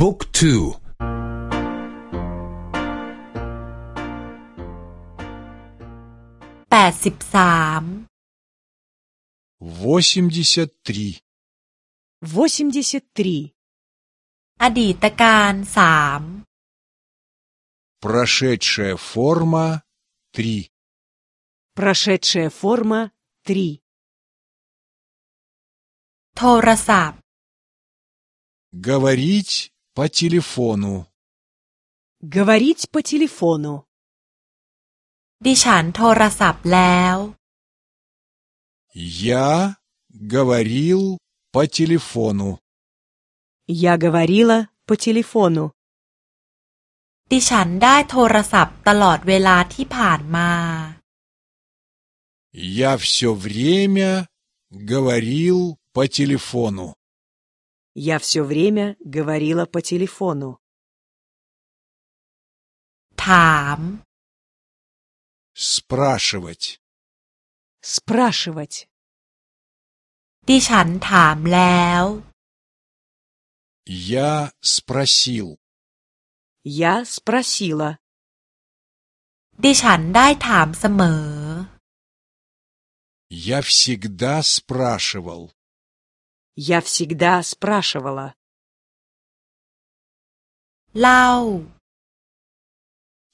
บุ๊กทูแปดสิบสาม восемьдесят три, восемьдесят три, อดีตการสาม прошедшая форма три, прошедшая форма три, โทรศัพท์ говорить по телефону, говорить по телефону. ดิฉันโทรศัพท์แล้ว я говорил по телефону, Я говорила по телефону. ดิฉันได้โทรศัพท์ตลอดเวลาที่ผ่านมา я все время говорил по телефону, Я все время говорила по телефону. ถาม спрашивать, Спрашивать. ดิฉันถามแล้ว я спросил, Я спросила. ดิฉันได้ถามเสมอ я всегда спрашивал, Я всегда спрашивала. เล่า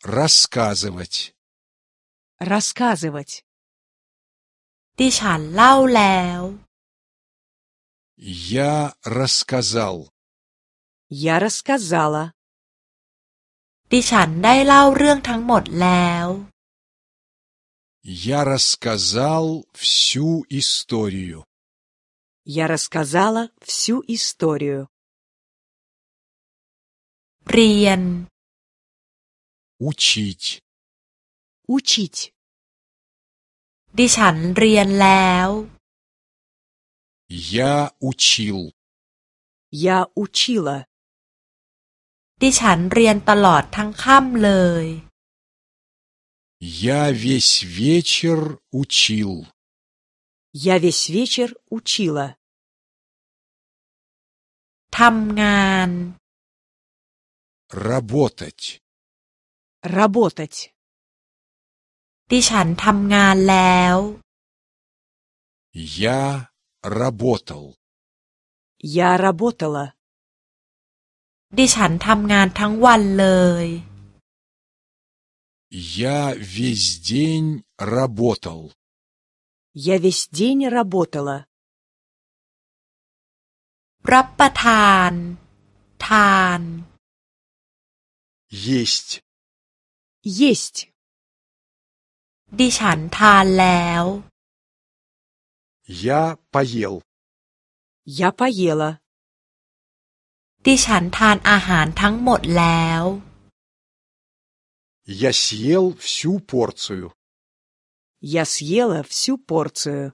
рассказывать, Рассказывать. ดิฉันเล่าแล้ว я рассказал, Я рассказала. ดิฉันได้เล่าเรื่องทั้งหมดแล้ว я рассказал всю историю. Я рассказала всю историю. เรียน Учить, Учить. ดิฉันเรียนแล้ว я учил, Я учила. ดิฉันเรียนตลอดทั้งค่ำเลย я весь вечер учил, Я весь вечер учила. ทำงาน работать, Работать. ดิฉันทำงานแล้ว я работал, Я работала. ดิฉันทำงานทั้งวันเลย я весь день работал, Я весь день работала. รับประทาน ทาน есть, Есть. ดิฉันทานแล้ว я поел, Я поела. ดิฉันทานอาหารทั้งหมดแล้ว я съел всю порцию. Я съела всю порцию.